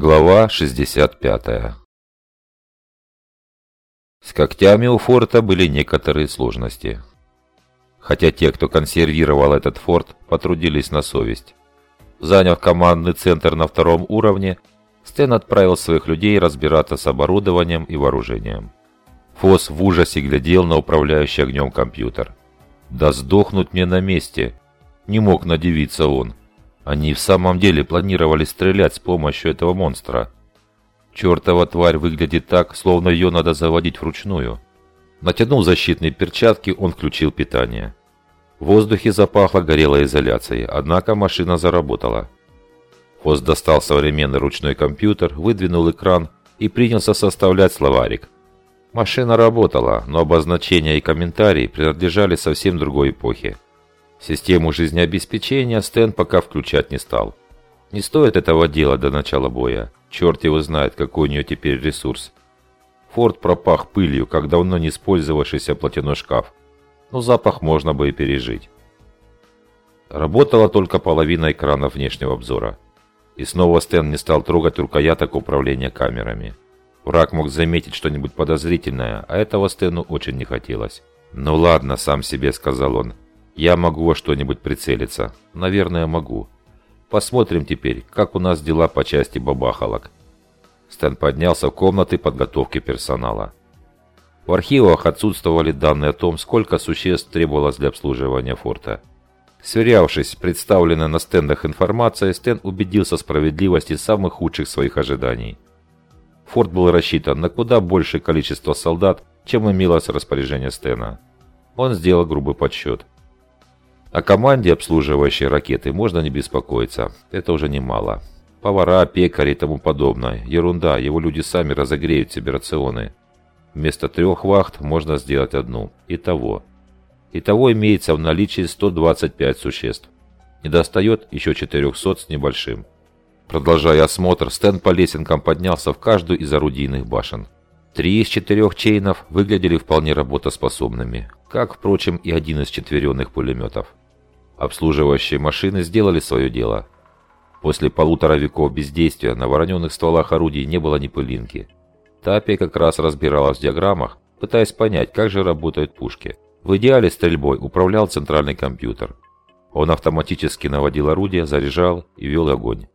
Глава 65 С когтями у форта были некоторые сложности. Хотя те, кто консервировал этот форт, потрудились на совесть. Заняв командный центр на втором уровне, Стэн отправил своих людей разбираться с оборудованием и вооружением. Фос в ужасе глядел на управляющий огнем компьютер. «Да сдохнуть мне на месте!» Не мог надевиться он. Они в самом деле планировали стрелять с помощью этого монстра. Чертова тварь выглядит так, словно ее надо заводить вручную. Натянул защитные перчатки, он включил питание. В воздухе запахло горелой изоляцией, однако машина заработала. Фос достал современный ручной компьютер, выдвинул экран и принялся составлять словарик. Машина работала, но обозначения и комментарии принадлежали совсем другой эпохе. Систему жизнеобеспечения Стэн пока включать не стал. Не стоит этого делать до начала боя. Черт его знает, какой у нее теперь ресурс. Форд пропах пылью, как давно не использовавшийся платяной шкаф. Но запах можно бы и пережить. Работала только половина экрана внешнего обзора. И снова Стэн не стал трогать рукояток управления камерами. Враг мог заметить что-нибудь подозрительное, а этого Стэну очень не хотелось. «Ну ладно», — сам себе сказал он, я могу во что-нибудь прицелиться. Наверное, могу. Посмотрим теперь, как у нас дела по части бабахалок. Стэн поднялся в комнаты подготовки персонала. В архивах отсутствовали данные о том, сколько существ требовалось для обслуживания форта. Сверявшись представленной на стендах информацией, Стэн убедился в справедливости самых худших своих ожиданий. Форт был рассчитан на куда большее количество солдат, чем имелось распоряжение Стэна. Он сделал грубый подсчет. О команде, обслуживающей ракеты, можно не беспокоиться. Это уже немало. Повара, пекари и тому подобное. Ерунда, его люди сами разогреют себе рационы. Вместо трех вахт можно сделать одну. Итого. Итого имеется в наличии 125 существ. Недостает еще 400 с небольшим. Продолжая осмотр, Стэн по лесенкам поднялся в каждую из орудийных башен. Три из четырех чейнов выглядели вполне работоспособными, как, впрочем, и один из четверенных пулеметов. Обслуживающие машины сделали свое дело. После полутора веков бездействия на вороненных стволах орудий не было ни пылинки. Тапи как раз разбиралась в диаграммах, пытаясь понять, как же работают пушки. В идеале стрельбой управлял центральный компьютер. Он автоматически наводил орудие, заряжал и вел огонь.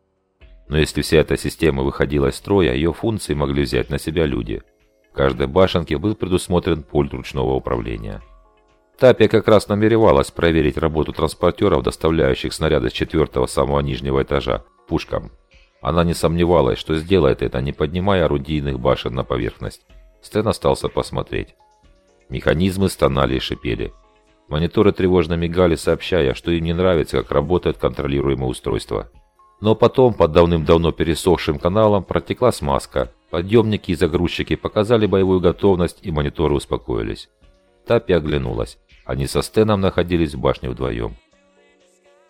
Но если вся эта система выходила из строя, ее функции могли взять на себя люди. В каждой башенке был предусмотрен пульт ручного управления. Тапия как раз намеревалась проверить работу транспортеров, доставляющих снаряды с четвертого самого нижнего этажа, пушкам. Она не сомневалась, что сделает это, не поднимая орудийных башен на поверхность. Стэн остался посмотреть. Механизмы стонали и шипели. Мониторы тревожно мигали, сообщая, что им не нравится, как работает контролируемое устройство. Но потом, под давным-давно пересохшим каналом, протекла смазка. Подъемники и загрузчики показали боевую готовность, и мониторы успокоились. Тапи оглянулась. Они со Стеном находились в башне вдвоем.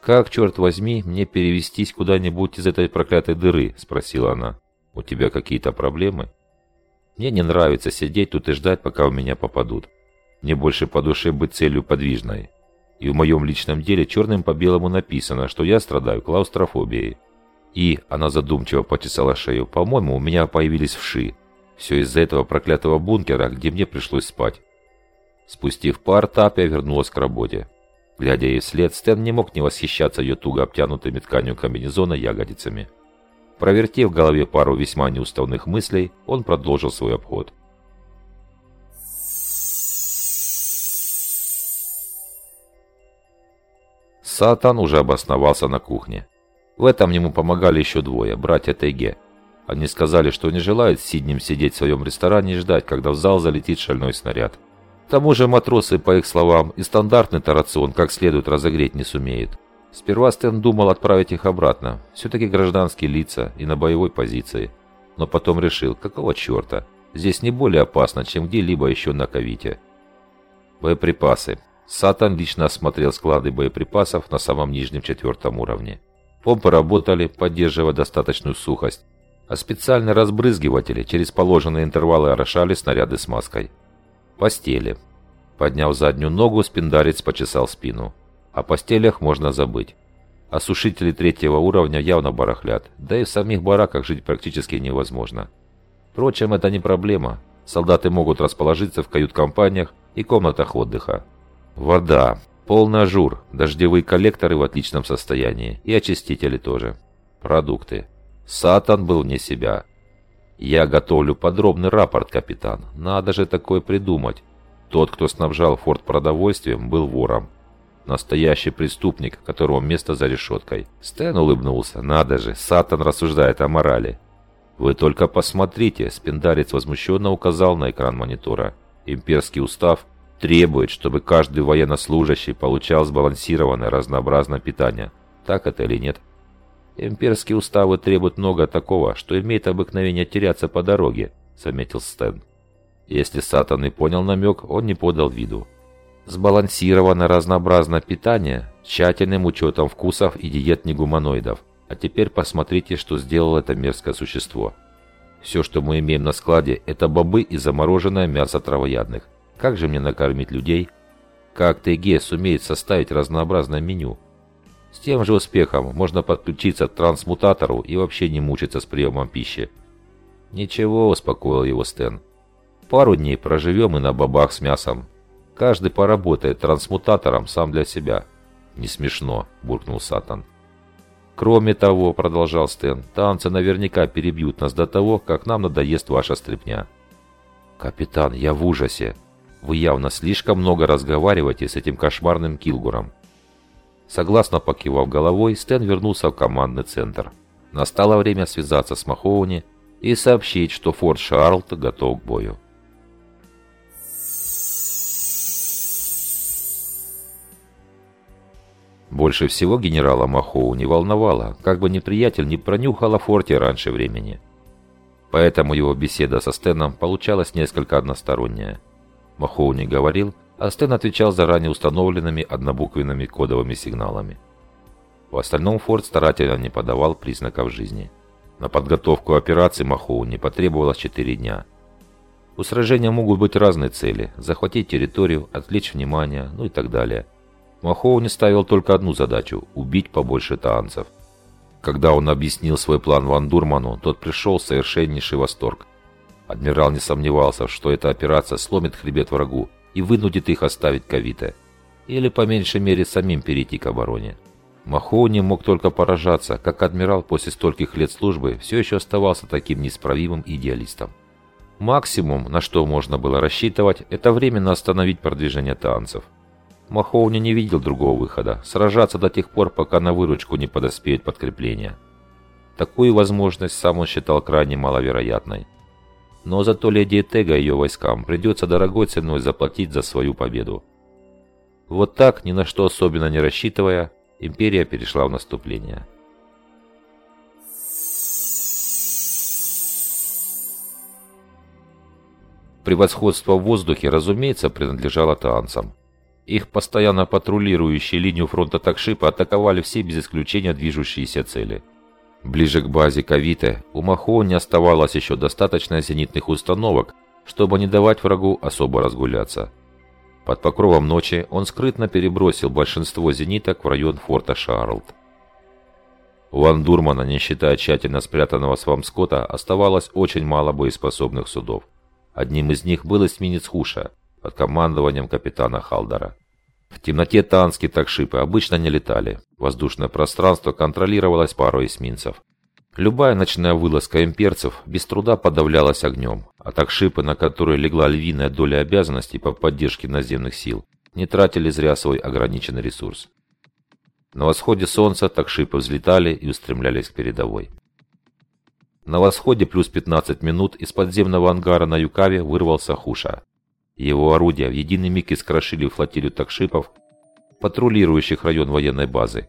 «Как, черт возьми, мне перевестись куда-нибудь из этой проклятой дыры?» – спросила она. «У тебя какие-то проблемы?» «Мне не нравится сидеть тут и ждать, пока у меня попадут. Мне больше по душе быть целью подвижной. И в моем личном деле черным по белому написано, что я страдаю клаустрофобией. И, она задумчиво почесала шею, по-моему, у меня появились вши. Все из-за этого проклятого бункера, где мне пришлось спать. Спустив пар, Тапия вернулась к работе. Глядя ей вслед, Стэн не мог не восхищаться ее туго обтянутыми тканью комбинезона ягодицами. Провертев в голове пару весьма неуставных мыслей, он продолжил свой обход. Сатан уже обосновался на кухне. В этом ему помогали еще двое, братья Тайге. Они сказали, что не желают с Сиднем сидеть в своем ресторане и ждать, когда в зал залетит шальной снаряд. К тому же матросы, по их словам, и стандартный тарацион как следует разогреть не сумеют. Сперва Стэн думал отправить их обратно, все-таки гражданские лица и на боевой позиции. Но потом решил, какого черта, здесь не более опасно, чем где-либо еще на Кавите. Боеприпасы. Сатан лично осмотрел склады боеприпасов на самом нижнем четвертом уровне. Помпы работали, поддерживая достаточную сухость, а специальные разбрызгиватели через положенные интервалы орошали снаряды смазкой постели. Подняв заднюю ногу, спиндарец почесал спину. О постелях можно забыть. Осушители третьего уровня явно барахлят, да и в самих бараках жить практически невозможно. Впрочем, это не проблема. Солдаты могут расположиться в кают-компаниях и комнатах отдыха. Вода. Полный ажур. Дождевые коллекторы в отличном состоянии. И очистители тоже. Продукты. Сатан был вне себя. Я готовлю подробный рапорт, капитан. Надо же такое придумать. Тот, кто снабжал форт продовольствием, был вором. Настоящий преступник, которого место за решеткой. Стэн улыбнулся. Надо же, Сатан рассуждает о морали. Вы только посмотрите, спиндарец возмущенно указал на экран монитора. Имперский устав требует, чтобы каждый военнослужащий получал сбалансированное разнообразное питание. Так это или нет? Имперские уставы требуют много такого, что имеет обыкновение теряться по дороге, заметил Стэн. Если Сатан и понял намек, он не подал виду. Сбалансированное разнообразное питание тщательным учетом вкусов и диет негуманоидов. А теперь посмотрите, что сделало это мерзкое существо. Все, что мы имеем на складе, это бобы и замороженное мясо травоядных. Как же мне накормить людей? Как ТГ сумеет составить разнообразное меню? С тем же успехом можно подключиться к трансмутатору и вообще не мучиться с приемом пищи. «Ничего», – успокоил его Стэн. «Пару дней проживем и на бобах с мясом. Каждый поработает трансмутатором сам для себя». «Не смешно», – буркнул Сатан. «Кроме того», – продолжал Стэн, – «танцы наверняка перебьют нас до того, как нам надоест ваша стряпня». «Капитан, я в ужасе. Вы явно слишком много разговариваете с этим кошмарным Килгуром». Согласно покивав головой, Стэн вернулся в командный центр. Настало время связаться с Махоуни и сообщить, что Форт Шарлт готов к бою. Больше всего генерала Махоу не волновало, как бы неприятель не пронюхал о форте раньше времени. Поэтому его беседа со Стэном получалась несколько односторонняя. Махоу не говорил, а Стэн отвечал заранее установленными однобуквенными кодовыми сигналами. В остальном форт старательно не подавал признаков жизни. На подготовку операции Махоу не потребовалось 4 дня. У сражения могут быть разные цели – захватить территорию, отвлечь внимание, ну и так далее – Махоуни ставил только одну задачу – убить побольше таанцев. Когда он объяснил свой план Ван Дурману, тот пришел в совершеннейший восторг. Адмирал не сомневался, что эта операция сломит хребет врагу и вынудит их оставить Кавите. Или, по меньшей мере, самим перейти к обороне. Махоуни мог только поражаться, как адмирал после стольких лет службы все еще оставался таким неисправимым идеалистом. Максимум, на что можно было рассчитывать, это временно остановить продвижение танцев. Махоуни не видел другого выхода – сражаться до тех пор, пока на выручку не подоспеет подкрепление. Такую возможность сам он считал крайне маловероятной. Но зато леди Тега и ее войскам придется дорогой ценой заплатить за свою победу. Вот так, ни на что особенно не рассчитывая, империя перешла в наступление. Превосходство в воздухе, разумеется, принадлежало таанцам. Их постоянно патрулирующие линию фронта Такшипа атаковали все без исключения движущиеся цели. Ближе к базе Кавите у Махо не оставалось еще достаточно зенитных установок, чтобы не давать врагу особо разгуляться. Под покровом ночи он скрытно перебросил большинство зениток в район форта Шарлд. У Ван Дурмана, не считая тщательно спрятанного с Вамскота, оставалось очень мало боеспособных судов. Одним из них был эсминец Хуша – под командованием капитана Халдера. В темноте танские такшипы обычно не летали. Воздушное пространство контролировалось парой эсминцев. Любая ночная вылазка имперцев без труда подавлялась огнем, а такшипы, на которые легла львиная доля обязанностей по поддержке наземных сил, не тратили зря свой ограниченный ресурс. На восходе солнца такшипы взлетали и устремлялись к передовой. На восходе плюс 15 минут из подземного ангара на Юкаве вырвался Хуша. Его орудия в единый миг искрошили флотилию такшипов, патрулирующих район военной базы.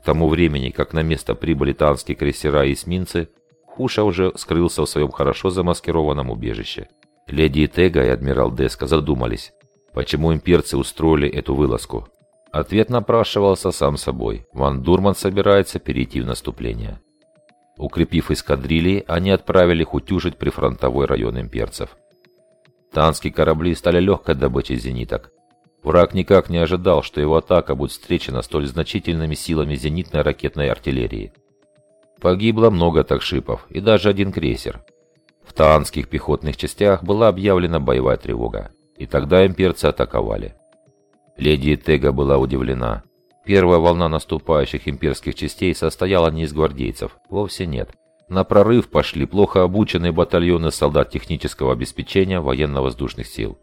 К тому времени, как на место прибыли танские крейсера и эсминцы, Хуша уже скрылся в своем хорошо замаскированном убежище. Леди Тега и адмирал Деска задумались, почему имперцы устроили эту вылазку. Ответ напрашивался сам собой. Ван Дурман собирается перейти в наступление. Укрепив эскадрильи, они отправили их утюжить прифронтовой район имперцев. Танские корабли стали легкой добычей зениток. Враг никак не ожидал, что его атака будет встречена столь значительными силами зенитной ракетной артиллерии. Погибло много такшипов и даже один крейсер. В таанских пехотных частях была объявлена боевая тревога, и тогда имперцы атаковали. Леди Тега была удивлена. Первая волна наступающих имперских частей состояла не из гвардейцев, вовсе нет. На прорыв пошли плохо обученные батальоны солдат технического обеспечения военно-воздушных сил.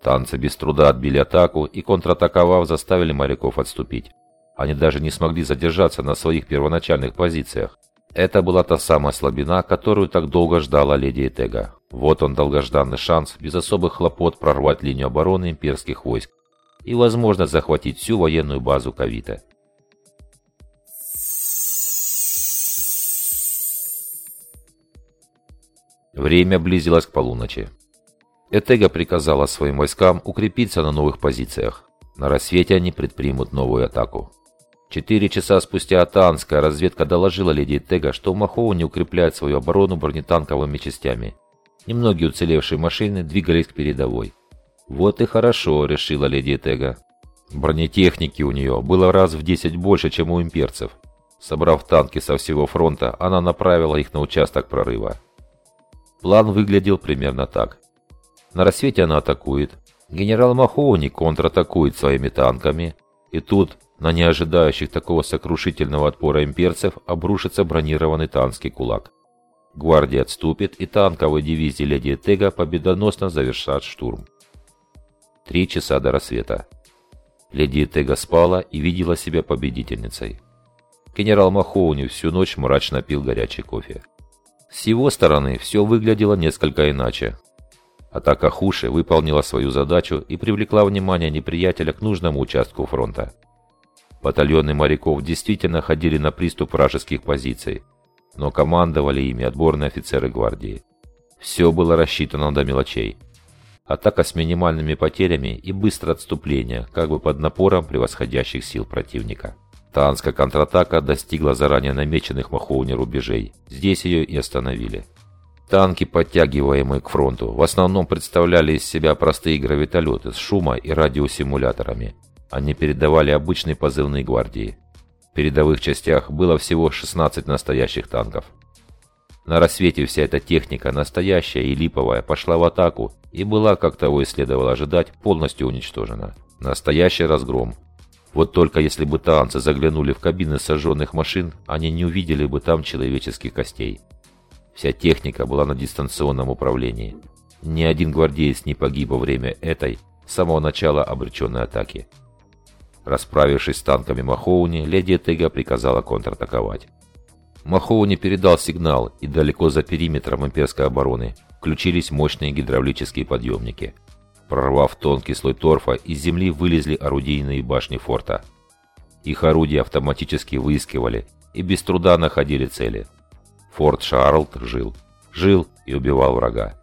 Танцы без труда отбили атаку и, контратаковав, заставили моряков отступить. Они даже не смогли задержаться на своих первоначальных позициях. Это была та самая слабина, которую так долго ждала леди Этега. Вот он долгожданный шанс без особых хлопот прорвать линию обороны имперских войск и возможность захватить всю военную базу Кавита. Время близилось к полуночи. Этега приказала своим войскам укрепиться на новых позициях. На рассвете они предпримут новую атаку. Четыре часа спустя Атанская разведка доложила леди Этега, что Махоу не укрепляет свою оборону бронетанковыми частями. Немногие уцелевшие машины двигались к передовой. «Вот и хорошо», — решила леди Этега. Бронетехники у нее было раз в 10 больше, чем у имперцев. Собрав танки со всего фронта, она направила их на участок прорыва. План выглядел примерно так. На рассвете она атакует. Генерал Махоуни контратакует своими танками. И тут, на неожидающих такого сокрушительного отпора имперцев, обрушится бронированный танский кулак. Гвардия отступит, и танковые дивизии Леди Тега победоносно завершат штурм. Три часа до рассвета. Леди Тега спала и видела себя победительницей. Генерал Махоуни всю ночь мрачно пил горячий кофе. С его стороны все выглядело несколько иначе. Атака Хуши выполнила свою задачу и привлекла внимание неприятеля к нужному участку фронта. Батальоны моряков действительно ходили на приступ вражеских позиций, но командовали ими отборные офицеры гвардии. Все было рассчитано до мелочей. Атака с минимальными потерями и быстрое отступление, как бы под напором превосходящих сил противника. Таанская контратака достигла заранее намеченных Махоуни рубежей. Здесь ее и остановили. Танки, подтягиваемые к фронту, в основном представляли из себя простые гравитолеты с шума и радиосимуляторами. Они передавали обычные позывные гвардии. В передовых частях было всего 16 настоящих танков. На рассвете вся эта техника, настоящая и липовая, пошла в атаку и была, как того и следовало ожидать, полностью уничтожена. Настоящий разгром. Вот только если бы танцы заглянули в кабины сожженных машин, они не увидели бы там человеческих костей. Вся техника была на дистанционном управлении. Ни один гвардеец не погиб во время этой, с самого начала обреченной атаки. Расправившись с танками Махоуни, леди Тега приказала контратаковать. Махоуни передал сигнал, и далеко за периметром имперской обороны включились мощные гидравлические подъемники. Прорвав тонкий слой торфа, из земли вылезли орудийные башни форта. Их орудия автоматически выискивали и без труда находили цели – Форт Шарлд жил. Жил и убивал врага.